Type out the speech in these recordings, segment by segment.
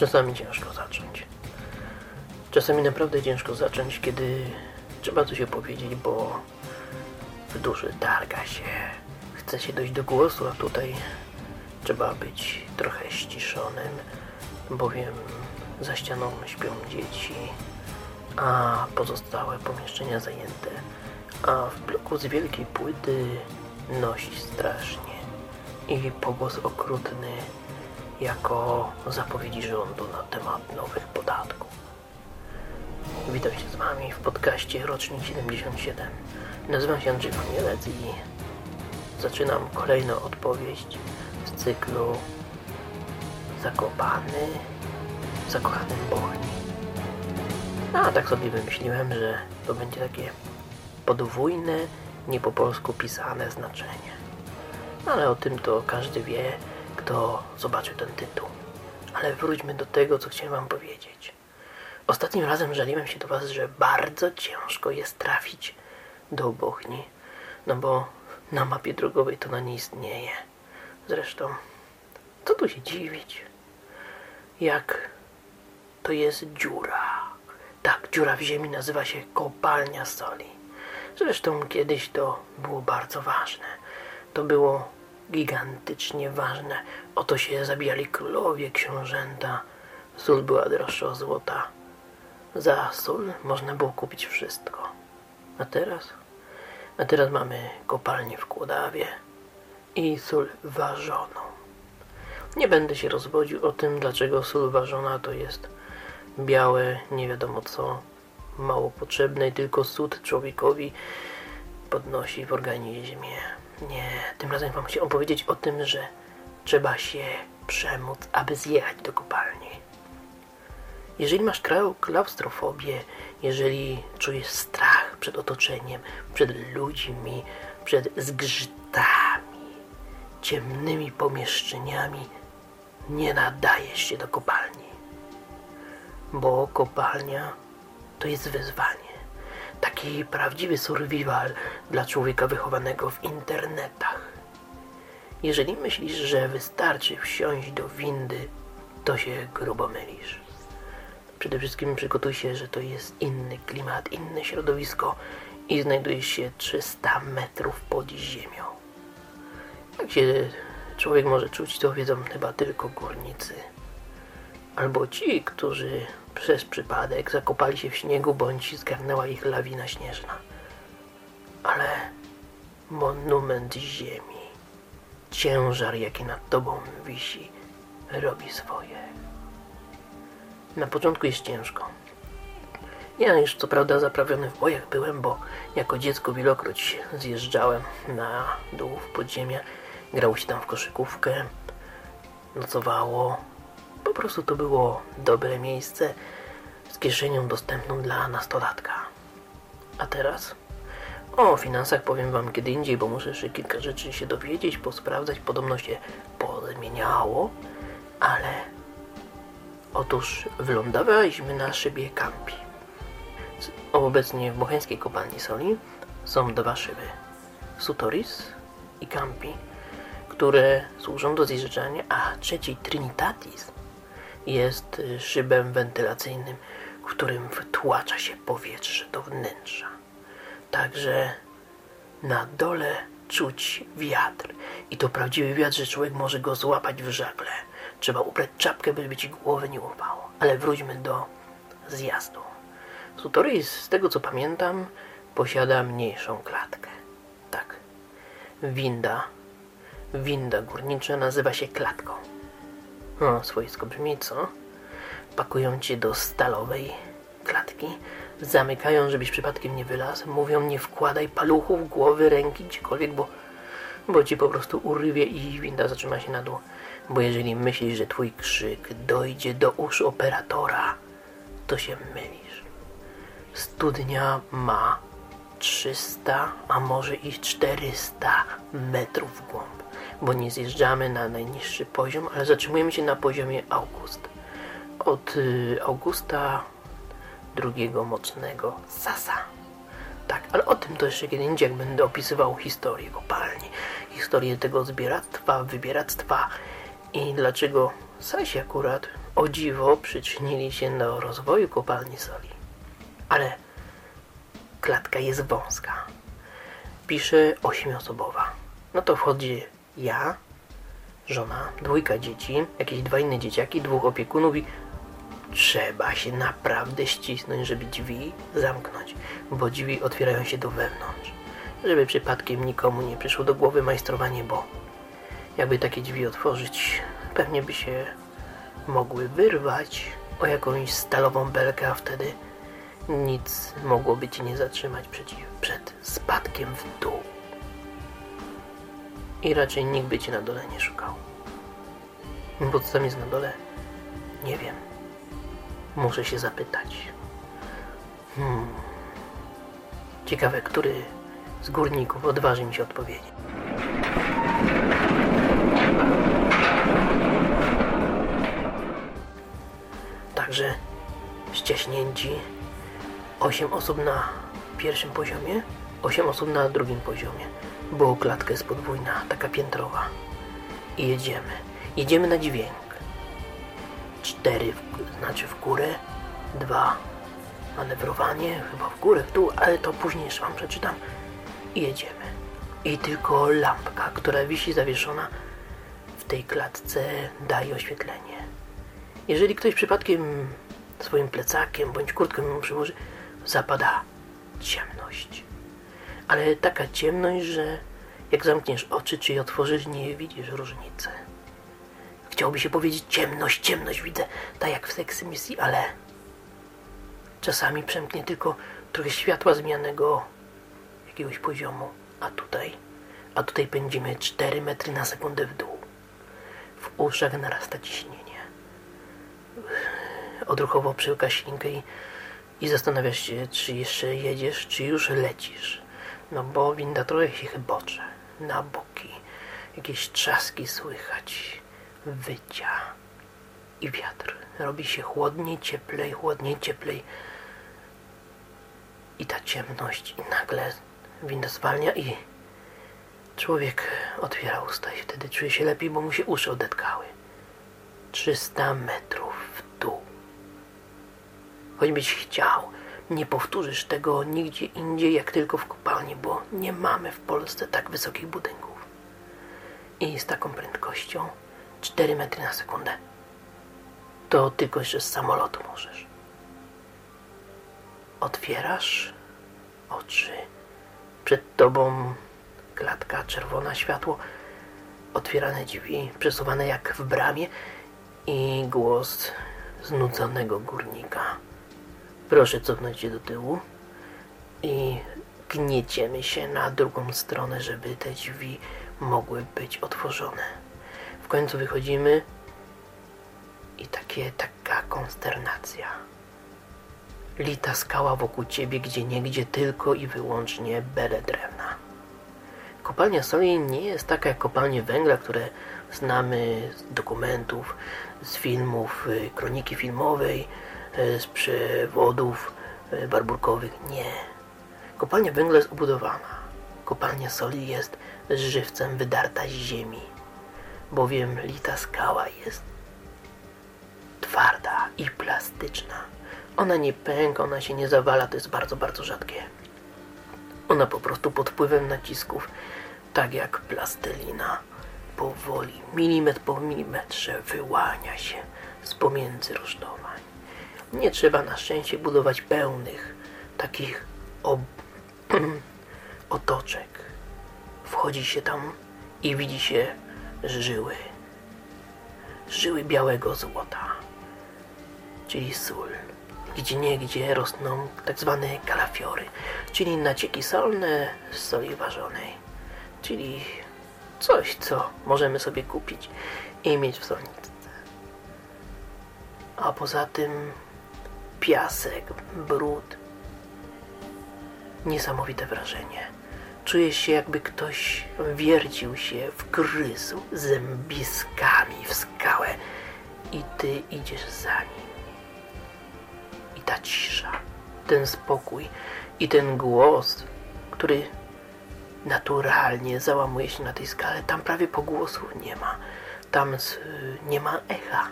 Czasami ciężko zacząć. Czasami naprawdę ciężko zacząć, kiedy trzeba coś opowiedzieć, bo w duszy targa się. Chce się dojść do głosu, a tutaj trzeba być trochę ściszonym, bowiem za ścianą śpią dzieci, a pozostałe pomieszczenia zajęte. A w bloku z wielkiej płyty nosi strasznie i pogłos okrutny jako zapowiedzi rządu na temat nowych podatków. Witam się z Wami w podcaście Rocznik 77. Nazywam się Andrzej Panielec i zaczynam kolejną odpowiedź z cyklu Zakopany, w Bochni. A tak sobie wymyśliłem, że to będzie takie podwójne, nie po polsku pisane znaczenie. Ale o tym to każdy wie, kto zobaczył ten tytuł. Ale wróćmy do tego, co chciałem Wam powiedzieć. Ostatnim razem żaliłem się do Was, że bardzo ciężko jest trafić do Bochni, no bo na mapie drogowej to na nie istnieje. Zresztą, co tu się dziwić? Jak to jest dziura. Tak, dziura w ziemi nazywa się kopalnia soli. Zresztą kiedyś to było bardzo ważne. To było gigantycznie ważne. Oto się zabijali królowie, książęta. Sól była droższa od złota. Za sól można było kupić wszystko. A teraz? A teraz mamy kopalnię w Kłodawie i sól ważoną. Nie będę się rozwodził o tym, dlaczego sól ważona to jest białe, nie wiadomo co, mało potrzebne i tylko sód człowiekowi podnosi w organizmie. Nie, tym razem wam chciałem opowiedzieć o tym, że trzeba się przemóc, aby zjechać do kopalni. Jeżeli masz klaustrofobię, jeżeli czujesz strach przed otoczeniem, przed ludźmi, przed zgrzytami, ciemnymi pomieszczeniami, nie nadajesz się do kopalni. Bo kopalnia to jest wyzwanie. Taki prawdziwy survival dla człowieka wychowanego w internetach. Jeżeli myślisz, że wystarczy wsiąść do windy, to się grubo mylisz. Przede wszystkim przygotuj się, że to jest inny klimat, inne środowisko i znajdujesz się 300 metrów pod ziemią. Jak się człowiek może czuć, to wiedzą chyba tylko górnicy. Albo ci, którzy przez przypadek zakopali się w śniegu, bądź zgarnęła ich lawina śnieżna. Ale monument ziemi, ciężar, jaki nad tobą wisi, robi swoje. Na początku jest ciężko. Ja już co prawda zaprawiony w bojach byłem, bo jako dziecko wielokroć zjeżdżałem na dół w podziemia, grało się tam w koszykówkę, nocowało. Po prostu to było dobre miejsce z kieszenią dostępną dla nastolatka. A teraz? O finansach powiem Wam kiedy indziej, bo muszę jeszcze kilka rzeczy się dowiedzieć, posprawdzać. Podobno się pozmieniało, ale Otóż wylądowaliśmy na szybie Kampi. Obecnie w bocheńskiej kopalni soli są dwa szyby. Sutoris i Campi, które służą do zjeżdżania, a trzeci Trinitatis jest szybem wentylacyjnym, którym wtłacza się powietrze do wnętrza. Także na dole czuć wiatr i to prawdziwy wiatr, że człowiek może go złapać w żagle. Trzeba ubrać czapkę, by ci głowy nie urwało. Ale wróćmy do zjazdu. Sutoris, z tego co pamiętam, posiada mniejszą klatkę. Tak. Winda. Winda górnicza nazywa się klatką. No, swojsko brzmi, co? Pakują cię do stalowej klatki, zamykają, żebyś przypadkiem nie wylazł, mówią nie wkładaj paluchów, głowy, ręki, gdziekolwiek, bo, bo ci po prostu urwie i winda zatrzyma się na dół. Bo jeżeli myślisz, że twój krzyk dojdzie do uszu operatora, to się mylisz. Studnia ma 300, a może i 400 metrów w głąb, bo nie zjeżdżamy na najniższy poziom, ale zatrzymujemy się na poziomie August. Od y, Augusta drugiego mocnego Sasa. Tak, ale o tym to jeszcze kiedy indziej, jak będę opisywał historię kopalni, historię tego zbieractwa, wybieractwa i dlaczego Sasi akurat o dziwo przyczynili się do rozwoju kopalni soli. Ale klatka jest wąska. Pisze ośmioosobowa. No to wchodzi ja, żona, dwójka dzieci, jakieś dwa inne dzieciaki, dwóch opiekunów i trzeba się naprawdę ścisnąć, żeby drzwi zamknąć, bo drzwi otwierają się do wewnątrz. Żeby przypadkiem nikomu nie przyszło do głowy majstrowanie, bo jakby takie drzwi otworzyć, pewnie by się mogły wyrwać o jakąś stalową belkę, a wtedy nic mogłoby cię nie zatrzymać przed spadkiem w dół. I raczej nikt by cię na dole nie szukał. Bo co tam jest na dole? Nie wiem. Muszę się zapytać. Hmm. Ciekawe, który z górników odważy mi się odpowiedzieć. Także ścieśnięci. Osiem osób na pierwszym poziomie, osiem osób na drugim poziomie. Bo klatka jest podwójna, taka piętrowa. I jedziemy. Jedziemy na dźwięk. Cztery, w, znaczy w górę, dwa manewrowanie, chyba w górę, w dół, ale to później jeszcze wam przeczytam. I jedziemy. I tylko lampka, która wisi zawieszona w tej klatce daje oświetlenie. Jeżeli ktoś przypadkiem swoim plecakiem bądź kurtką mu przyłoży, zapada ciemność. Ale taka ciemność, że jak zamkniesz oczy czy je otworzysz, nie widzisz różnicy. Chciałoby się powiedzieć ciemność, ciemność widzę, tak jak w seksy misji, ale czasami przemknie tylko trochę światła zmiennego jakiegoś poziomu, a tutaj, a tutaj pędzimy 4 metry na sekundę w dół. W uszach narasta ciśnienie. Odruchowo przyłka ślinkę i, i zastanawiasz się, czy jeszcze jedziesz, czy już lecisz. No bo winda trochę się chybocze. Na boki. Jakieś trzaski słychać. Wycia. I wiatr. Robi się chłodniej, cieplej, chłodniej, cieplej. I ta ciemność. I nagle winda zwalnia i człowiek otwiera usta i wtedy czuje się lepiej, bo mu się uszy odetkały. 300 metrów w dół. Choćbyś chciał, nie powtórzysz tego nigdzie indziej, jak tylko w kopalni, bo nie mamy w Polsce tak wysokich budynków. I z taką prędkością 4 metry na sekundę. To tylko jeszcze z samolotu możesz. Otwierasz oczy. Przed tobą klatka, czerwone światło, otwierane drzwi, przesuwane jak w bramie i głos znudzonego górnika. Proszę cofnąć się do tyłu i gnieciemy się na drugą stronę, żeby te drzwi mogły być otworzone. W końcu wychodzimy i takie, taka konsternacja. Lita skała wokół ciebie, gdzie niegdzie tylko i wyłącznie bele drewna. Kopalnia soli nie jest taka jak kopalnie węgla, które znamy z dokumentów, z filmów, y, kroniki filmowej, z przewodów y, barburkowych. Nie. Kopalnia węgla jest obudowana. Kopalnia soli jest żywcem wydarta z ziemi, bowiem lita skała jest twarda i plastyczna. Ona nie pęka, ona się nie zawala, to jest bardzo, bardzo rzadkie. Ona po prostu pod wpływem nacisków, tak jak plastelina, powoli, milimetr po milimetrze wyłania się z pomiędzy rusztowań. Nie trzeba na szczęście budować pełnych takich ob... otoczek. Wchodzi się tam i widzi się żyły. Żyły białego złota, czyli sól. Gdzie niegdzie rosną tak zwane kalafiory, czyli nacieki solne z soli ważonej, czyli coś, co możemy sobie kupić i mieć w solniczce. A poza tym piasek, brud. Niesamowite wrażenie. Czujesz się jakby ktoś wiercił się, wgryzł zębiskami w skałę i ty idziesz za nim. I ta cisza, ten spokój i ten głos, który naturalnie załamuje się na tej skale. Tam prawie pogłosów nie ma. tam nie ma echa.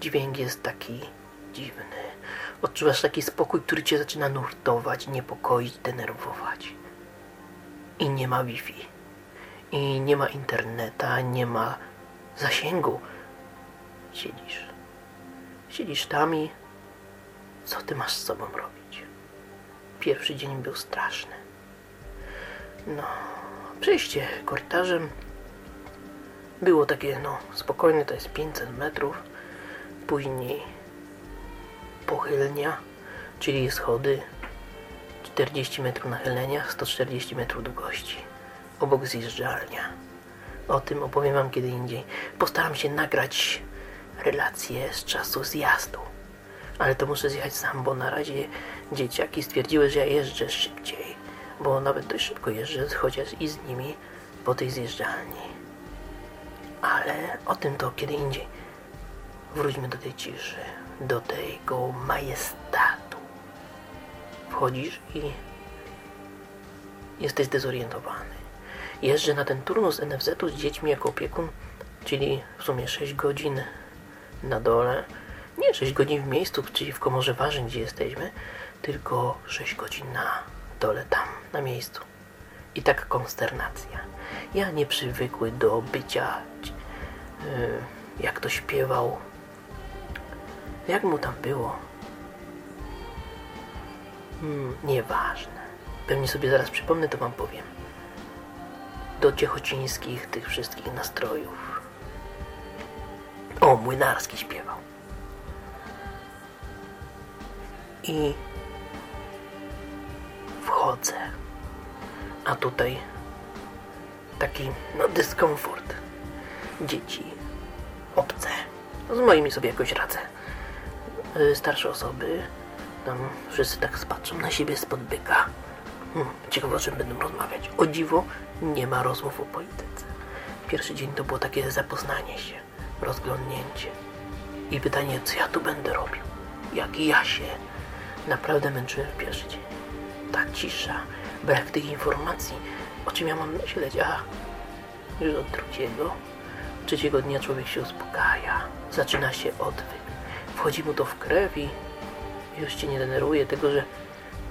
Dźwięk jest taki dziwny. Odczuwasz taki spokój, który cię zaczyna nurtować, niepokoić, denerwować. I nie ma Wi-Fi. I nie ma interneta, nie ma zasięgu. Siedzisz. Siedzisz tam i co ty masz z sobą robić? Pierwszy dzień był straszny. No, przejście korytarzem było takie, no, spokojne, to jest 500 metrów. Później pochylnia, czyli schody 40 metrów nachylenia, 140 metrów długości. Obok zjeżdżalnia. O tym opowiem Wam kiedy indziej. Postaram się nagrać relacje z czasu zjazdu. Ale to muszę zjechać sam, bo na razie dzieciaki stwierdziły, że ja jeżdżę szybciej. Bo nawet dość szybko jeżdżę, chociaż i z nimi po tej zjeżdżalni. Ale o tym to kiedy indziej. Wróćmy do tej ciszy, do tego majestatu. Wchodzisz i jesteś zdezorientowany. Jeżdżę na ten turnus NFZ-u z dziećmi jako opiekun, czyli w sumie 6 godzin na dole. Nie 6 godzin w miejscu, czyli w komorze ważeń, gdzie jesteśmy, tylko 6 godzin na dole, tam, na miejscu. I taka konsternacja. Ja nie przywykły do bycia, yy, jak to śpiewał, jak mu tam było. Hmm, nieważne. Pewnie sobie zaraz przypomnę, to wam powiem. Do ciechocińskich tych wszystkich nastrojów. O, Młynarski śpiewał. I wchodzę. A tutaj taki, no, dyskomfort. Dzieci, obce. Z moimi sobie jakoś radzę. Y, starsze osoby, tam wszyscy tak spatrzą na siebie spod byka. Hmm, ciekawe o czym będą rozmawiać. O dziwo, nie ma rozmów o polityce. Pierwszy dzień to było takie zapoznanie się, rozglądnięcie. I pytanie, co ja tu będę robił? Jak ja się naprawdę męczyłem w pierwszy dzień. Ta cisza, brak tych informacji, o czym ja mam myśleć, a już od drugiego, trzeciego dnia człowiek się uspokaja, zaczyna się odwyk. Wchodzi mu to w krew i już cię nie denerwuje tego, że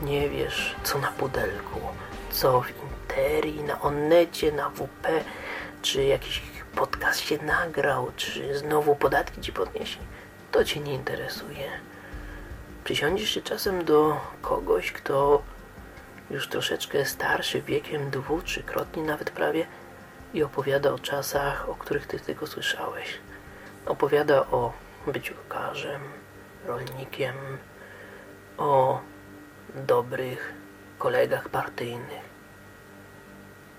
nie wiesz, co na pudelku, co w Interii, na Onecie, na WP, czy jakiś podcast się nagrał, czy znowu podatki ci podniesie. To cię nie interesuje. Przysiądziesz się czasem do kogoś, kto już troszeczkę starszy wiekiem, dwu, trzykrotnie nawet prawie, i opowiada o czasach, o których ty tylko słyszałeś. Opowiada o byciu lekarzem, rolnikiem, o dobrych kolegach partyjnych,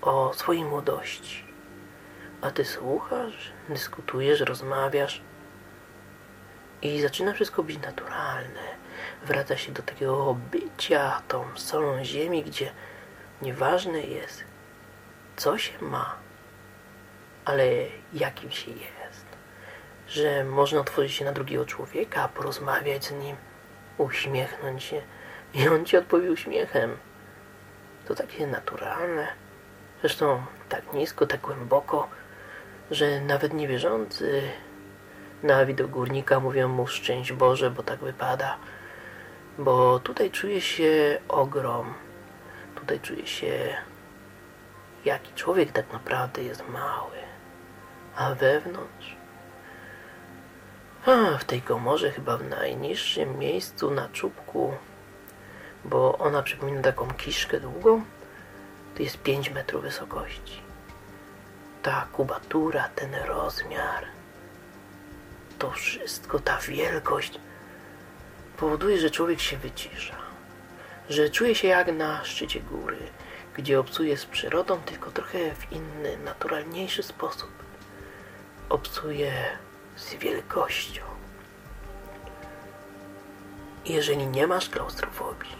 o swojej młodości. A ty słuchasz, dyskutujesz, rozmawiasz i zaczyna wszystko być naturalne. Wraca się do takiego bycia tą solą ziemi, gdzie nieważne jest, co się ma, ale jakim się jest. Że można otworzyć się na drugiego człowieka, porozmawiać z nim, uśmiechnąć się i on ci odpowie uśmiechem. To takie naturalne. Zresztą tak nisko, tak głęboko, że nawet niewierzący na widok górnika mówią mu szczęść Boże, bo tak wypada. Bo tutaj czuje się ogrom. Tutaj czuje się jaki człowiek tak naprawdę jest mały. A wewnątrz? A, w tej komorze chyba w najniższym miejscu na czubku bo ona przypomina taką kiszkę długą, to jest 5 metrów wysokości. Ta kubatura, ten rozmiar, to wszystko, ta wielkość powoduje, że człowiek się wycisza. Że czuje się jak na szczycie góry, gdzie obcuje z przyrodą, tylko trochę w inny, naturalniejszy sposób. Obcuje z wielkością. Jeżeli nie masz klaustrofobii,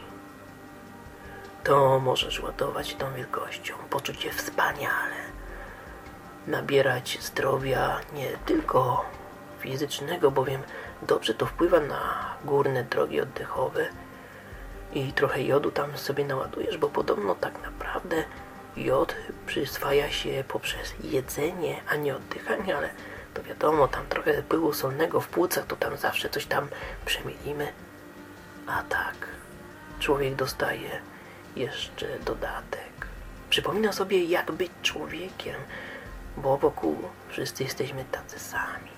to możesz ładować tą wielkością, poczuć się wspaniale, nabierać zdrowia nie tylko fizycznego, bowiem dobrze to wpływa na górne drogi oddechowe i trochę jodu tam sobie naładujesz, bo podobno tak naprawdę jod przyswaja się poprzez jedzenie, a nie oddychanie, ale to wiadomo, tam trochę pyłu solnego w płucach, to tam zawsze coś tam przemielimy. A tak, człowiek dostaje jeszcze dodatek. Przypomina sobie, jak być człowiekiem, bo wokół wszyscy jesteśmy tacy sami.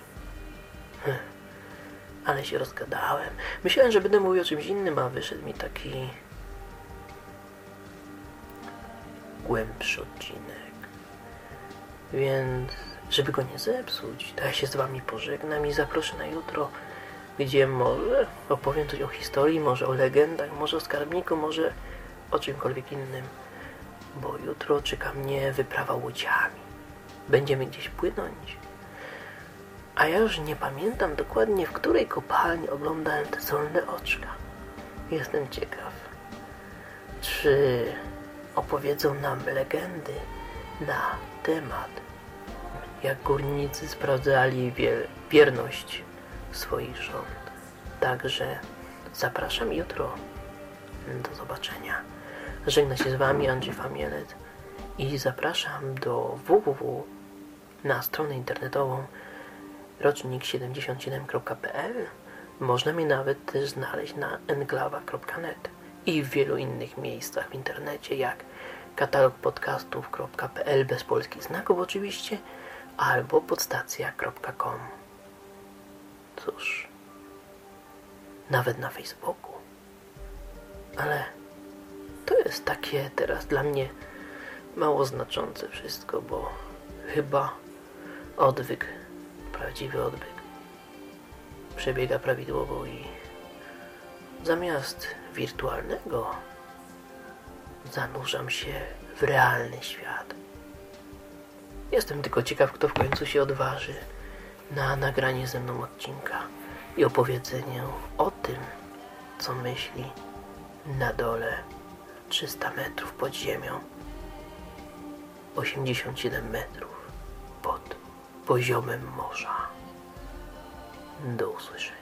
Hm. Ale się rozgadałem. Myślałem, że będę mówił o czymś innym, a wyszedł mi taki głębszy odcinek. Więc, żeby go nie zepsuć, to ja się z wami pożegnam i zaproszę na jutro, gdzie może opowiem coś o historii, może o legendach, może o skarbniku, może o czymkolwiek innym. Bo jutro czeka mnie wyprawa łodziami. Będziemy gdzieś płynąć. A ja już nie pamiętam dokładnie, w której kopalni oglądałem te solne oczka. Jestem ciekaw, czy opowiedzą nam legendy na temat, jak górnicy sprawdzali wier wierność swoich rząd. Także zapraszam jutro. Do zobaczenia. Żegna się z Wami Andrzej Famielet i zapraszam do www na stronę internetową rocznik77.pl Można mnie nawet też znaleźć na enklawa.net i w wielu innych miejscach w internecie, jak katalog podcastów.pl bez polskich znaków oczywiście, albo podstacja.com. Cóż, nawet na Facebooku. Ale to jest takie teraz dla mnie mało znaczące wszystko, bo chyba odwyk, prawdziwy odwyk przebiega prawidłowo i zamiast wirtualnego zanurzam się w realny świat. Jestem tylko ciekaw, kto w końcu się odważy na nagranie ze mną odcinka i opowiedzenie o tym, co myśli na dole 300 metrów pod ziemią, 87 metrów pod poziomem morza. Do usłyszenia.